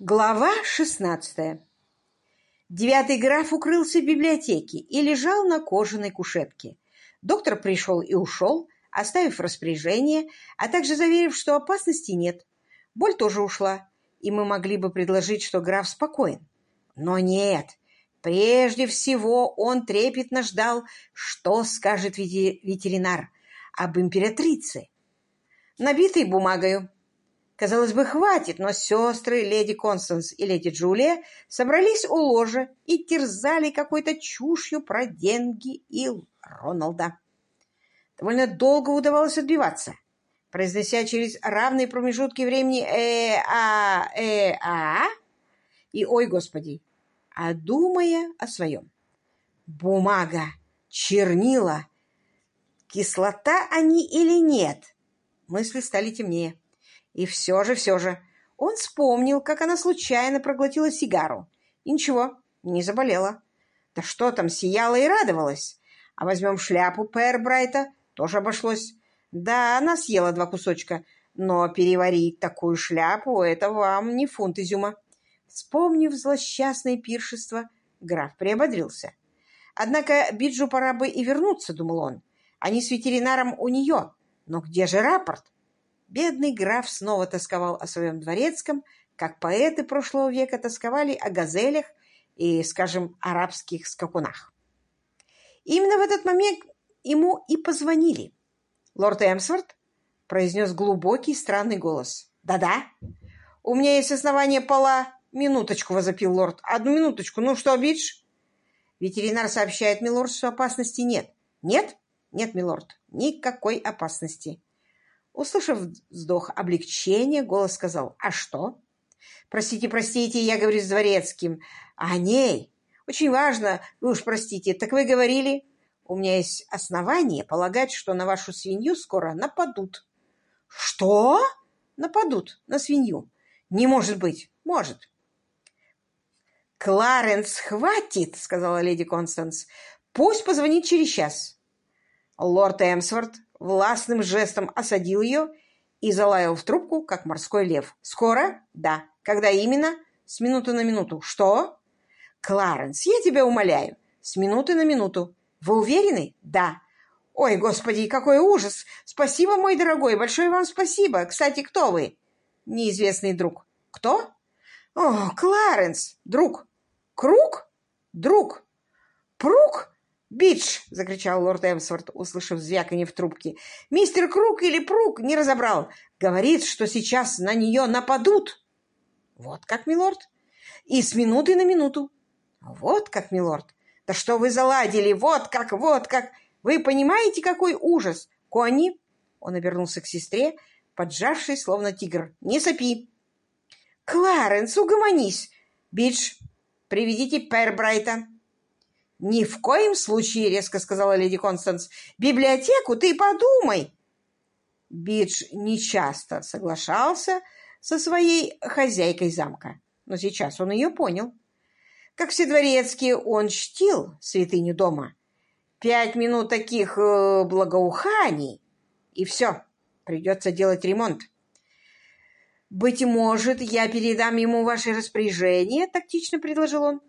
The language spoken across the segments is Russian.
Глава шестнадцатая. Девятый граф укрылся в библиотеке и лежал на кожаной кушетке. Доктор пришел и ушел, оставив распоряжение, а также заверив, что опасности нет. Боль тоже ушла, и мы могли бы предложить, что граф спокоен. Но нет. Прежде всего он трепетно ждал, что скажет ветеринар об императрице. Набитой бумагою, Казалось бы, хватит, но сестры леди Констанс и леди Джулия собрались у ложа и терзали какой-то чушью про деньги и Роналда. Довольно долго удавалось отбиваться, произнося через равные промежутки времени «э-а, э-а» и «ой, господи», а думая о своем. Бумага, чернила, кислота они или нет? Мысли стали темнее. И все же, все же, он вспомнил, как она случайно проглотила сигару. И ничего, не заболела. Да что там, сияла и радовалась. А возьмем шляпу Пэр Брайта, тоже обошлось. Да, она съела два кусочка, но переварить такую шляпу — это вам не фунт изюма. Вспомнив злосчастное пиршество, граф приободрился. Однако Биджу пора бы и вернуться, думал он. Они с ветеринаром у нее. Но где же рапорт? Бедный граф снова тосковал о своем дворецком, как поэты прошлого века тосковали о газелях и, скажем, арабских скакунах. Именно в этот момент ему и позвонили. Лорд Эмсворт произнес глубокий странный голос. «Да-да, у меня есть основания пола...» «Минуточку», — возопил лорд. «Одну минуточку. Ну что, Бидж?» Ветеринар сообщает, милорд, что опасности нет. «Нет?» «Нет, милорд, никакой опасности. Услышав вздох облегчения, голос сказал «А что?» «Простите, простите, я говорю с дворецким. О ней. Очень важно, вы уж простите. Так вы говорили?» «У меня есть основания полагать, что на вашу свинью скоро нападут». «Что?» «Нападут на свинью». «Не может быть». «Может». «Кларенс, хватит!» — сказала леди Констанс. «Пусть позвонит через час». Лорд Эмсворт властным жестом осадил ее и залаял в трубку, как морской лев. «Скоро?» «Да». «Когда именно?» «С минуты на минуту». «Что?» «Кларенс, я тебя умоляю. С минуты на минуту. Вы уверены?» «Да». «Ой, господи, какой ужас! Спасибо, мой дорогой, большое вам спасибо. Кстати, кто вы?» «Неизвестный друг». «Кто?» «О, Кларенс, друг». «Круг?» «Друг». «Пруг?» «Бидж!» — закричал лорд Эмсворт, услышав звяканье в трубке. «Мистер Круг или Пруг не разобрал. Говорит, что сейчас на нее нападут». «Вот как, милорд?» «И с минуты на минуту». «Вот как, милорд? Да что вы заладили? Вот как, вот как! Вы понимаете, какой ужас? Конни!» Он обернулся к сестре, поджавшей, словно тигр. «Не сопи!» «Кларенс, угомонись! Бидж, приведите Пербрайта!» «Ни в коем случае!» — резко сказала леди Констанс. «Библиотеку ты подумай!» Бидж нечасто соглашался со своей хозяйкой замка, но сейчас он ее понял. Как все дворецкие, он чтил святыню дома. Пять минут таких э, благоуханий, и все, придется делать ремонт. «Быть может, я передам ему ваше распоряжение?» — тактично предложил он.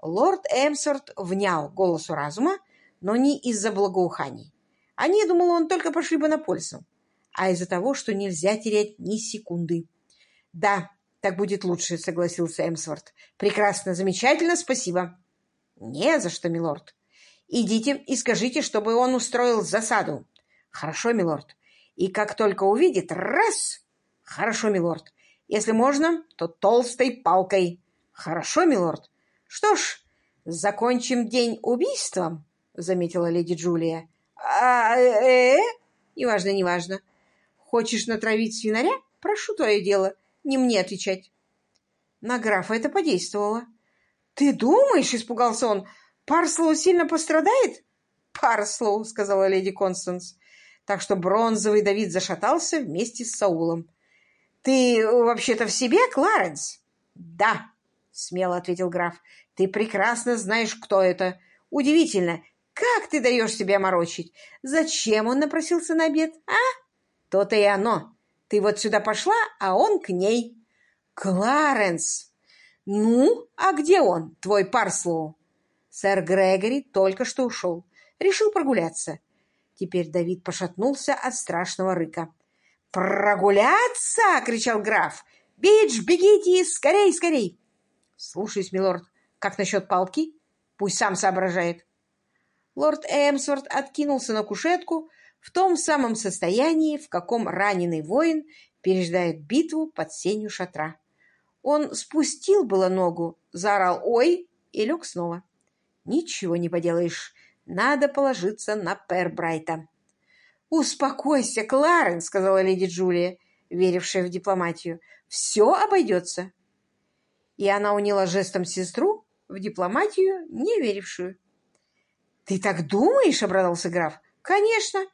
Лорд Эмсорт внял голосу разума, но не из-за благоуханий. Они, думал он, только пошли бы на пользу, а из-за того, что нельзя терять ни секунды. «Да, так будет лучше», — согласился Эмсворт. «Прекрасно, замечательно, спасибо». «Не за что, милорд. Идите и скажите, чтобы он устроил засаду». «Хорошо, милорд. И как только увидит, раз!» «Хорошо, милорд. Если можно, то толстой палкой». «Хорошо, милорд. «Что ж, закончим день убийством», — заметила леди Джулия. «А, э, -э? Неважно, неважно. Хочешь натравить свинаря? Прошу твое дело. Не мне отвечать». На графа это подействовало. «Ты думаешь?» — испугался он. «Парслоу сильно пострадает?» «Парслоу», — сказала леди Констанс. Так что бронзовый Давид зашатался вместе с Саулом. «Ты вообще-то в себе, Кларенс?» «Да», смело ответил граф. Ты прекрасно знаешь, кто это. Удивительно, как ты даешь себя морочить? Зачем он напросился на обед, а? То-то и оно. Ты вот сюда пошла, а он к ней. «Кларенс! Ну, а где он, твой Парслоу?» Сэр Грегори только что ушел. Решил прогуляться. Теперь Давид пошатнулся от страшного рыка. «Прогуляться!» — кричал граф. «Бидж, бегите! Скорей, скорей!» «Слушаюсь, милорд. Как насчет палки? Пусть сам соображает». Лорд Эмсворт откинулся на кушетку в том самом состоянии, в каком раненый воин переждает битву под сенью шатра. Он спустил было ногу, заорал «Ой!» и лег снова. «Ничего не поделаешь. Надо положиться на Пербрайта». «Успокойся, Кларен», — сказала леди Джулия, верившая в дипломатию. «Все обойдется». И она уняла жестом сестру, в дипломатию не верившую. «Ты так думаешь?» — обрадовался граф. «Конечно.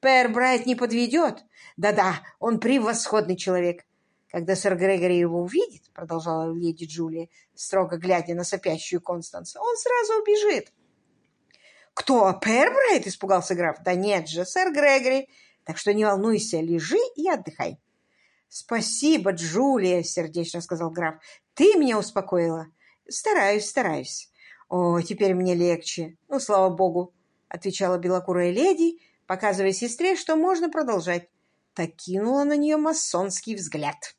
Пербрайт не подведет. Да-да, он превосходный человек. Когда сэр Грегори его увидит, — продолжала леди Джулия, строго глядя на сопящую Констанс, — он сразу убежит. — Кто, Пербрайт? — испугался граф. — Да нет же, сэр Грегори. Так что не волнуйся, лежи и отдыхай. — Спасибо, Джулия, — сердечно сказал граф. — Ты меня успокоила. Стараюсь, стараюсь. О, теперь мне легче. Ну, слава богу, — отвечала белокурая леди, показывая сестре, что можно продолжать. Так кинула на нее масонский взгляд.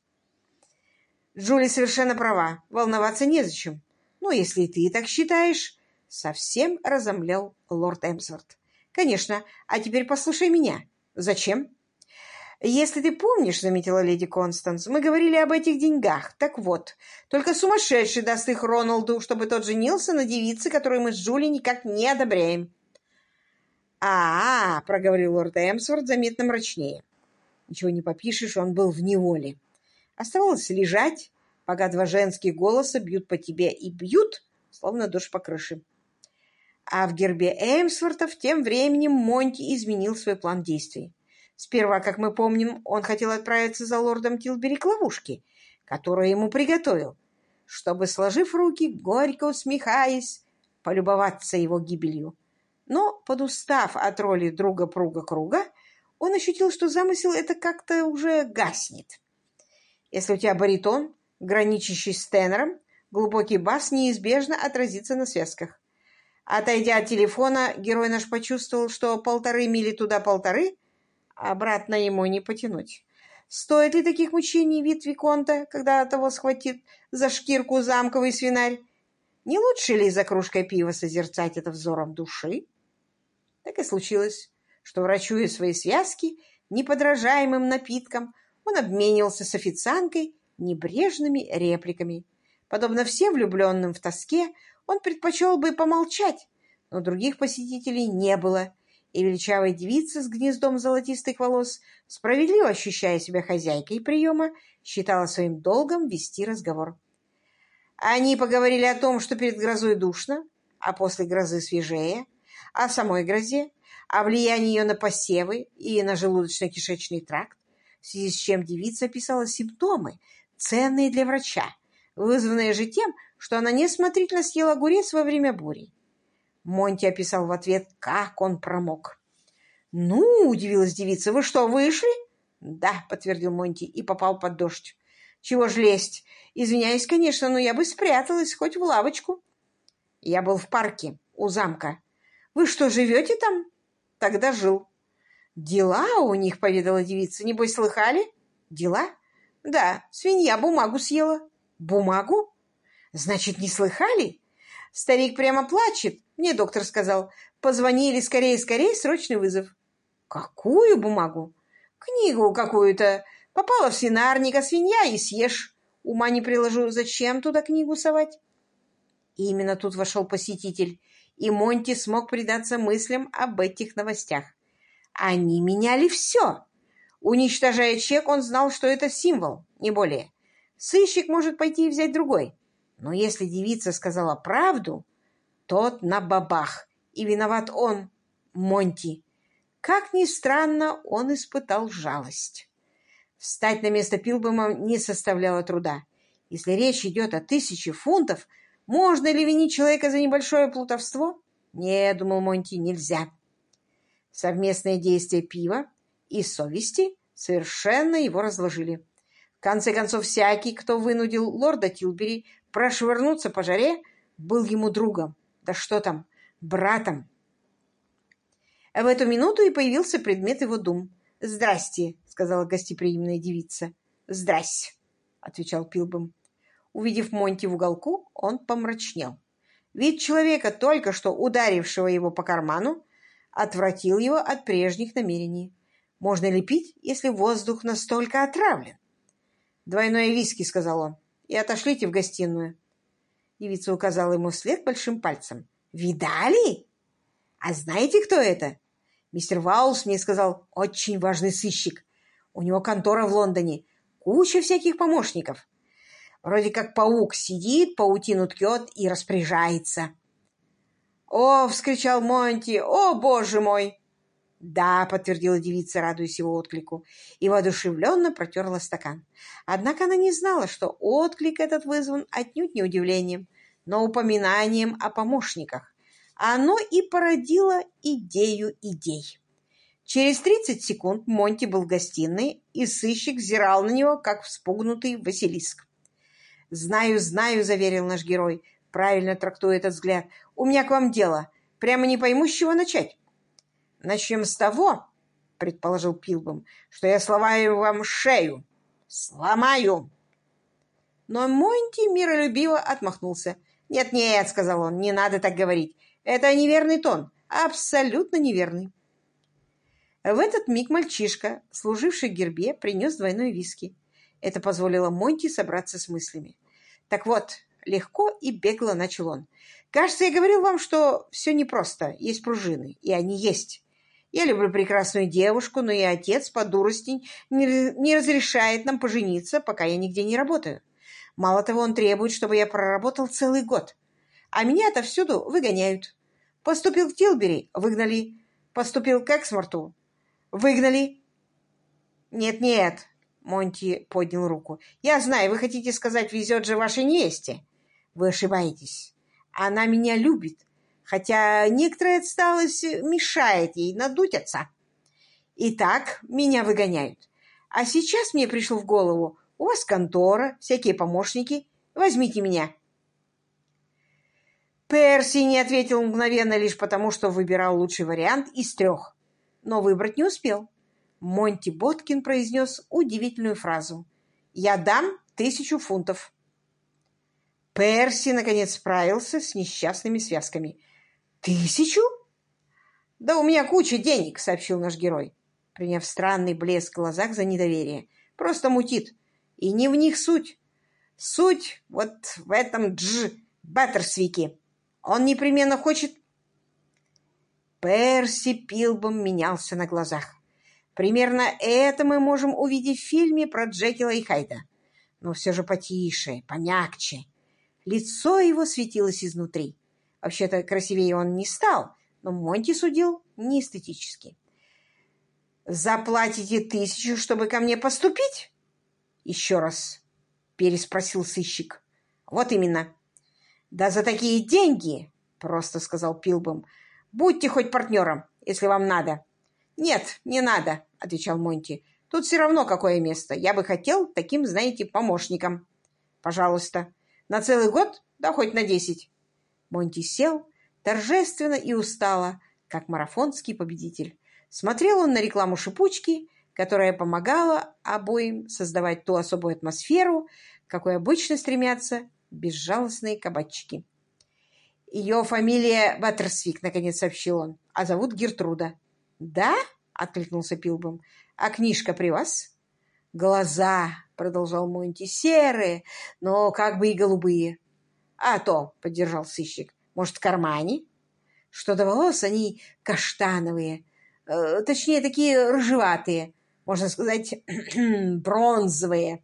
Джули совершенно права. Волноваться незачем. Ну, если ты так считаешь, совсем разомлел лорд Эмсворт. Конечно. А теперь послушай меня. Зачем? «Если ты помнишь, — заметила леди Констанс, — мы говорили об этих деньгах. Так вот, только сумасшедший даст их Роналду, чтобы тот женился на девице, которую мы с Джули никак не одобряем». «А-а-а!» — проговорил лорд Эмсворт заметно мрачнее. Ничего не попишешь, он был в неволе. Оставалось лежать, пока два женские голоса бьют по тебе и бьют, словно дождь по крыше. А в гербе Эймсвортов тем временем Монти изменил свой план действий. Сперва, как мы помним, он хотел отправиться за лордом Тилбери к ловушке, которую ему приготовил, чтобы, сложив руки, горько усмехаясь, полюбоваться его гибелью. Но, подустав от роли друга-пруга-круга, он ощутил, что замысел это как-то уже гаснет. Если у тебя баритон, граничащий с тенором, глубокий бас неизбежно отразится на связках. Отойдя от телефона, герой наш почувствовал, что полторы мили туда полторы, обратно ему не потянуть. Стоит ли таких мучений вид Виконта, когда того схватит за шкирку замковый свинарь? Не лучше ли за кружкой пива созерцать это взором души? Так и случилось, что, врачуя свои связки неподражаемым напитком, он обменивался с официанткой небрежными репликами. Подобно всем влюбленным в тоске, он предпочел бы помолчать, но других посетителей не было, и величавая девица с гнездом золотистых волос, справедливо ощущая себя хозяйкой приема, считала своим долгом вести разговор. Они поговорили о том, что перед грозой душно, а после грозы свежее, о самой грозе, о влиянии ее на посевы и на желудочно-кишечный тракт, в связи с чем девица описала симптомы, ценные для врача, вызванные же тем, что она несмотрительно съела огурец во время бури. Монти описал в ответ, как он промок. «Ну, — удивилась девица, — вы что, вышли?» «Да», — подтвердил Монти и попал под дождь. «Чего ж лезть? Извиняюсь, конечно, но я бы спряталась хоть в лавочку». «Я был в парке, у замка. Вы что, живете там?» «Тогда жил». «Дела у них», — поведала девица. «Небось, слыхали?» «Дела?» «Да, свинья бумагу съела». «Бумагу?» «Значит, не слыхали?» Старик прямо плачет. Мне доктор сказал. Позвонили скорее-скорее, срочный вызов. Какую бумагу? Книгу какую-то. Попала в свинарник, а свинья и съешь. Ума не приложу, зачем туда книгу совать? И именно тут вошел посетитель, и Монти смог предаться мыслям об этих новостях. Они меняли все. Уничтожая чек, он знал, что это символ, не более. Сыщик может пойти и взять другой. Но если девица сказала правду, тот на бабах, и виноват он, Монти. Как ни странно, он испытал жалость. Встать на место Пилбома не составляло труда. Если речь идет о тысяче фунтов, можно ли винить человека за небольшое плутовство? Не, думал Монти, нельзя. Совместное действие пива и совести совершенно его разложили. конце концов, всякий, кто вынудил лорда Тилбери прошвырнуться по жаре, был ему другом. Да что там, братом. В эту минуту и появился предмет его дум. «Здрасте», — сказала гостеприимная девица. «Здрасте», — отвечал Пилбом. Увидев Монти в уголку, он помрачнел. Вид человека, только что ударившего его по карману, отвратил его от прежних намерений. Можно ли пить, если воздух настолько отравлен? «Двойное виски», — сказал он, — «и отошлите в гостиную». Девица указала ему вслед большим пальцем. «Видали? А знаете, кто это? Мистер Ваулс мне сказал, очень важный сыщик. У него контора в Лондоне, куча всяких помощников. Вроде как паук сидит, паутину ткет и распоряжается. «О!» — вскричал Монти. «О, боже мой!» «Да», — подтвердила девица, радуясь его отклику, и воодушевленно протерла стакан. Однако она не знала, что отклик этот вызван отнюдь не удивлением, но упоминанием о помощниках. Оно и породило идею идей. Через 30 секунд Монти был в гостиной, и сыщик взирал на него, как вспугнутый Василиск. «Знаю, знаю», — заверил наш герой, правильно трактуя этот взгляд. «У меня к вам дело. Прямо не пойму, с чего начать». «Начнем с того», — предположил Пилбом, «что я сломаю вам шею. Сломаю!» Но Монти миролюбиво отмахнулся. «Нет-нет», — сказал он, — «не надо так говорить. Это неверный тон. Абсолютно неверный». В этот миг мальчишка, служивший Гербе, принес двойной виски. Это позволило Монти собраться с мыслями. Так вот, легко и бегло начал он. Кажется, я говорил вам, что все непросто. Есть пружины, и они есть. Я люблю прекрасную девушку, но и отец по дурости не, разрешает нам пожениться, пока я нигде не работаю. Мало того, он требует, чтобы я проработал целый год. А меня отовсюду выгоняют. Поступил в Тилбери – выгнали. Поступил к Эксморту – выгнали. Нет-нет, Монти поднял руку. Я знаю, вы хотите сказать, везет же вашей невесте. Вы ошибаетесь. Она меня любит, хотя некоторая отсталость мешает ей надуть отца. Итак, меня выгоняют. А сейчас мне пришло в голову, у вас контора, всякие помощники. Возьмите меня. Перси не ответил мгновенно лишь потому, что выбирал лучший вариант из трех. Но выбрать не успел. Монти Боткин произнес удивительную фразу. «Я дам тысячу фунтов». Перси, наконец, справился с несчастными связками. «Тысячу?» «Да у меня куча денег», — сообщил наш герой, приняв странный блеск в глазах за недоверие. «Просто мутит. И не в них суть. Суть вот в этом Дж. Баттерсвике. Он непременно хочет...» Перси Пилбом менялся на глазах. Примерно это мы можем увидеть в фильме про Джекила и Хайда. Но все же потише, помягче. Лицо его светилось изнутри. Вообще-то красивее он не стал, но Монти судил неэстетически. «Заплатите тысячу, чтобы ко мне поступить?» Еще раз переспросил сыщик. Вот именно. Да за такие деньги, просто сказал Пилбом. Будьте хоть партнером, если вам надо. Нет, не надо, отвечал Монти. Тут все равно какое место. Я бы хотел таким, знаете, помощником. Пожалуйста. На целый год? Да хоть на десять. Монти сел, торжественно и устало, как марафонский победитель. Смотрел он на рекламу шипучки которая помогала обоим создавать ту особую атмосферу, какой обычно стремятся безжалостные кабачки. «Ее фамилия Баттерсвик», — наконец сообщил он, — «а зовут Гертруда». «Да?» — откликнулся Пилбом. «А книжка при вас?» «Глаза», — продолжал Монти, — «серые, но как бы и голубые». «А то», — поддержал сыщик, — «может, в кармане?» «Что до волос, они каштановые, э, точнее, такие рыжеватые, можно сказать, бронзовые.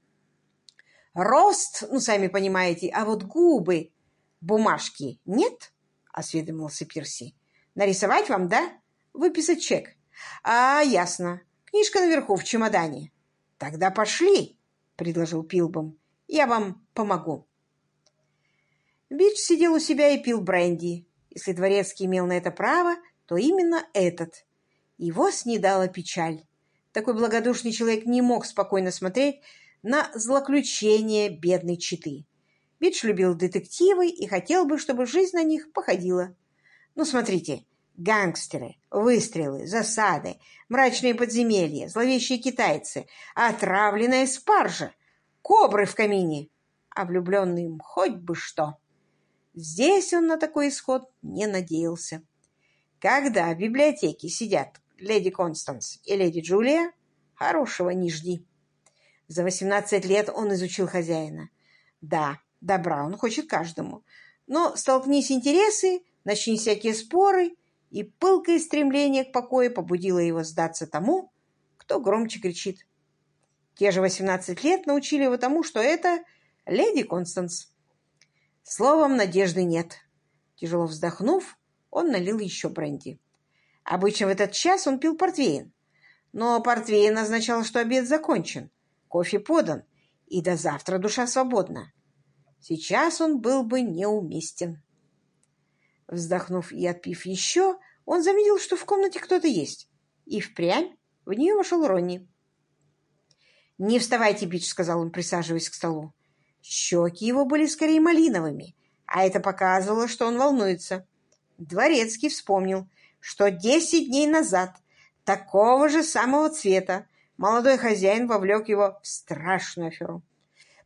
Рост, ну, сами понимаете, а вот губы, бумажки нет? — осведомился Пирси. — Нарисовать вам, да? Выписать чек. — А, ясно. Книжка наверху, в чемодане. — Тогда пошли, — предложил Пилбом. — Я вам помогу. Бидж сидел у себя и пил бренди. Если Дворецкий имел на это право, то именно этот. Его снедала печаль. Такой благодушный человек не мог спокойно смотреть на злоключения бедной читы. Бидж любил детективы и хотел бы, чтобы жизнь на них походила. Ну, смотрите, гангстеры, выстрелы, засады, мрачные подземелья, зловещие китайцы, отравленная спаржа, кобры в камине, а влюбленный им хоть бы что. Здесь он на такой исход не надеялся. Когда в библиотеке сидят леди Констанс и леди Джулия, хорошего не жди. За 18 лет он изучил хозяина. Да, добра он хочет каждому. Но столкнись интересы, начни всякие споры, и пылкое стремление к покою побудило его сдаться тому, кто громче кричит. Те же 18 лет научили его тому, что это леди Констанс. Словом, надежды нет. Тяжело вздохнув, он налил еще бренди. Обычно в этот час он пил портвейн. Но портвейн означал, что обед закончен, кофе подан, и до завтра душа свободна. Сейчас он был бы неуместен. Вздохнув и отпив еще, он заметил, что в комнате кто-то есть. И впрямь в нее вошел Ронни. «Не вставайте, Бич», — сказал он, присаживаясь к столу. Щеки его были скорее малиновыми, а это показывало, что он волнуется. Дворецкий вспомнил, что десять дней назад такого же самого цвета молодой хозяин вовлек его в страшную аферу.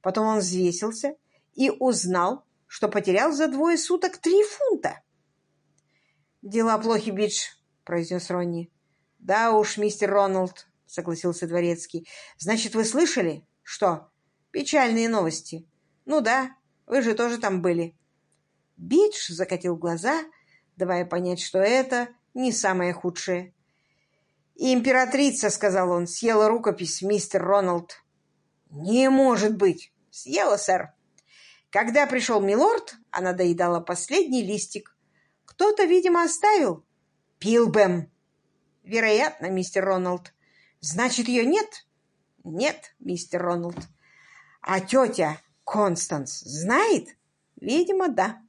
Потом он взвесился и узнал, что потерял за двое суток три фунта. «Дела плохи, Бидж», — произнес Ронни. «Да уж, мистер Роналд», — согласился Дворецкий. «Значит, вы слышали?» «Что?» «Печальные новости». «Ну да, вы же тоже там были». Бидж закатил глаза, давая понять, что это не самое худшее. «Императрица», — сказал он, — «съела рукопись, мистер Роналд». «Не может быть!» «Съела, сэр». Когда пришел милорд, она доедала последний листик. Кто-то, видимо, оставил. Пилбэм. Вероятно, мистер Роналд. Значит, ее нет? Нет, мистер Роналд. А тетя Констанс знает? Видимо, да.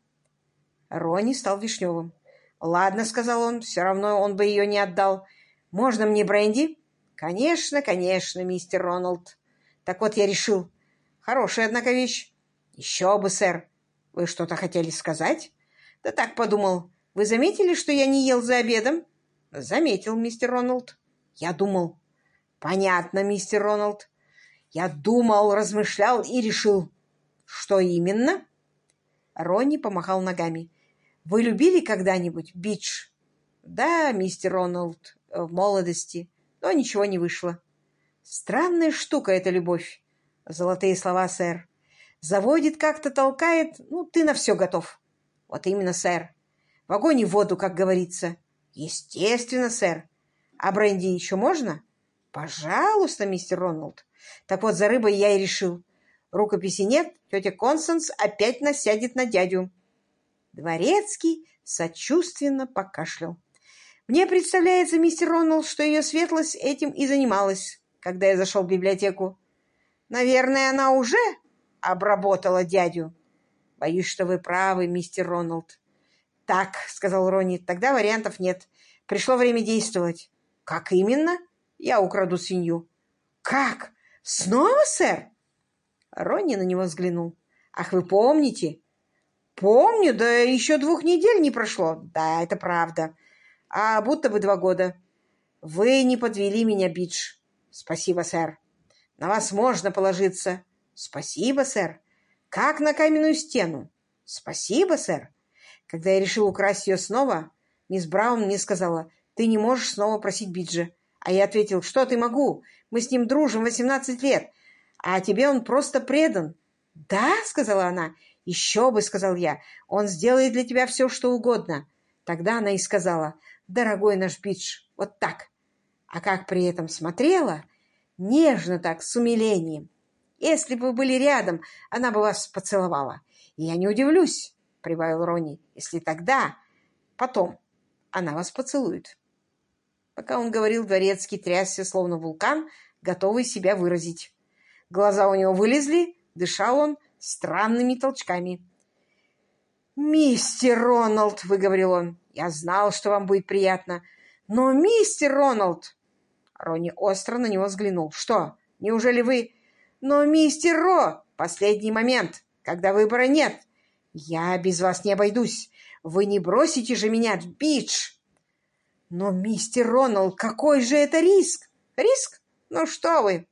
Ронни стал вишневым. «Ладно», — сказал он, — «все равно он бы ее не отдал. Можно мне бренди?» «Конечно, конечно, мистер Роналд. Так вот я решил. Хорошая, однако, вещь. Еще бы, сэр. Вы что-то хотели сказать?» «Да так подумал. Вы заметили, что я не ел за обедом?» «Заметил, мистер Роналд. Я думал». «Понятно, мистер Роналд. Я думал, размышлял и решил». «Что именно?» Ронни помахал ногами. Вы любили когда-нибудь бич? Да, мистер Роналд, в молодости, но ничего не вышло. Странная штука эта любовь. Золотые слова, сэр. Заводит как-то, толкает, ну, ты на все готов. Вот именно, сэр. В огонь и в воду, как говорится. Естественно, сэр. А бренди еще можно? Пожалуйста, мистер Роналд. Так вот, за рыбой я и решил. Рукописи нет, тетя Констанс опять насядет на дядю. Дворецкий сочувственно покашлял. «Мне представляется, мистер Роналд, что ее светлость этим и занималась, когда я зашел в библиотеку. Наверное, она уже обработала дядю. Боюсь, что вы правы, мистер Роналд». «Так», — сказал Ронни, — «тогда вариантов нет. Пришло время действовать». «Как именно?» «Я украду свинью». «Как? Снова, сэр?» Ронни на него взглянул. «Ах, вы помните, Помню, да еще двух недель не прошло. Да, это правда. А будто бы два года. Вы не подвели меня, Бидж. Спасибо, сэр. На вас можно положиться. Спасибо, сэр. Как на каменную стену. Спасибо, сэр. Когда я решил украсть ее снова, мисс Браун мне сказала, ты не можешь снова просить Биджа. А я ответил, что ты могу? Мы с ним дружим 18 лет, а тебе он просто предан. Да, сказала она, «Еще бы», — сказал я, — «он сделает для тебя все, что угодно». Тогда она и сказала, «Дорогой наш Бидж, вот так». А как при этом смотрела, нежно так, с умилением. Если бы вы были рядом, она бы вас поцеловала. И я не удивлюсь, — прибавил Ронни, — если тогда, потом, она вас поцелует. Пока он говорил, дворецкий трясся, словно вулкан, готовый себя выразить. Глаза у него вылезли, дышал он, странными толчками. «Мистер Роналд!» — выговорил он. «Я знал, что вам будет приятно. Но, мистер Роналд!» Ронни остро на него взглянул. «Что, неужели вы...» Но, мистер Ро, последний момент, когда выбора нет. Я без вас не обойдусь. Вы не бросите же меня в бич. Но, мистер Роналд, какой же это риск? Риск? Ну что вы?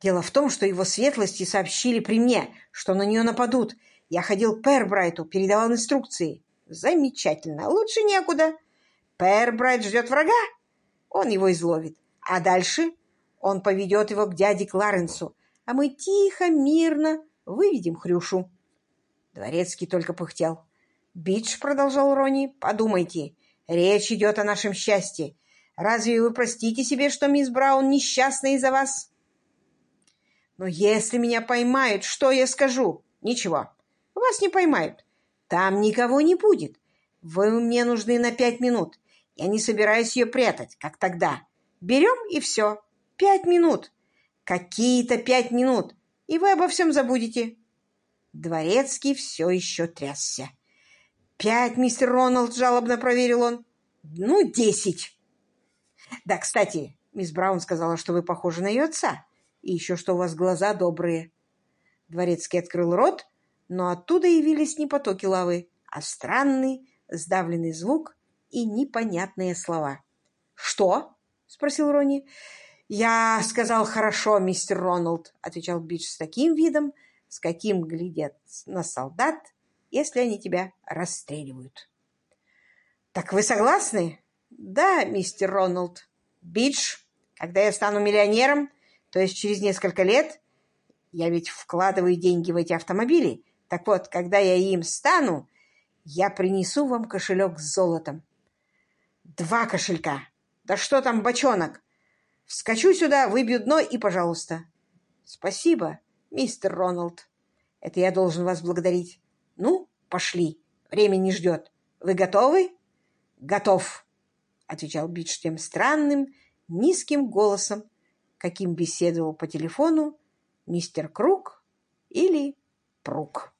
Дело в том, что его светлости сообщили при мне, что на нее нападут. Я ходил к Пербрайту, передавал инструкции. Замечательно. Лучше некуда. Пербрайт ждет врага. Он его изловит. А дальше он поведет его к дяде Кларенсу, а мы тихо, мирно выведем Хрюшу. Дворецкий только пыхтел. «Бидж», — продолжал Рони, — «подумайте, речь идет о нашем счастье. Разве вы простите себе, что мисс Браун несчастна из-за вас?» «Но если меня поймают, что я скажу?» «Ничего, вас не поймают. Там никого не будет. Вы мне нужны на пять минут. Я не собираюсь ее прятать, как тогда. Берем и все. Пять минут. Какие-то пять минут. И вы обо всем забудете. Дворецкий все еще трясся. «Пять, мистер Роналд», — жалобно проверил он. «Ну, десять». «Да, кстати, мисс Браун сказала, что вы похожи на ее отца, и еще что у вас глаза добрые». Дворецкий открыл рот, но оттуда явились не потоки лавы, а странный, сдавленный звук и непонятные слова. «Что?» — спросил Ронни. «Я сказал хорошо, мистер Роналд», — отвечал Бидж с таким видом, с каким глядят на солдат, если они тебя расстреливают. «Так вы согласны?» «Да, мистер Роналд. Бидж, когда я стану миллионером, то есть через несколько лет, я ведь вкладываю деньги в эти автомобили, так вот, когда я им стану, я принесу вам кошелек с золотом. Два кошелька. Да что там, бочонок? Вскочу сюда, выбью дно и пожалуйста. Спасибо, мистер Роналд. Это я должен вас благодарить. Ну, пошли. Время не ждет. Вы готовы? Готов, отвечал Бидж тем странным, низким голосом, каким беседовал по телефону мистер Круг или Прук.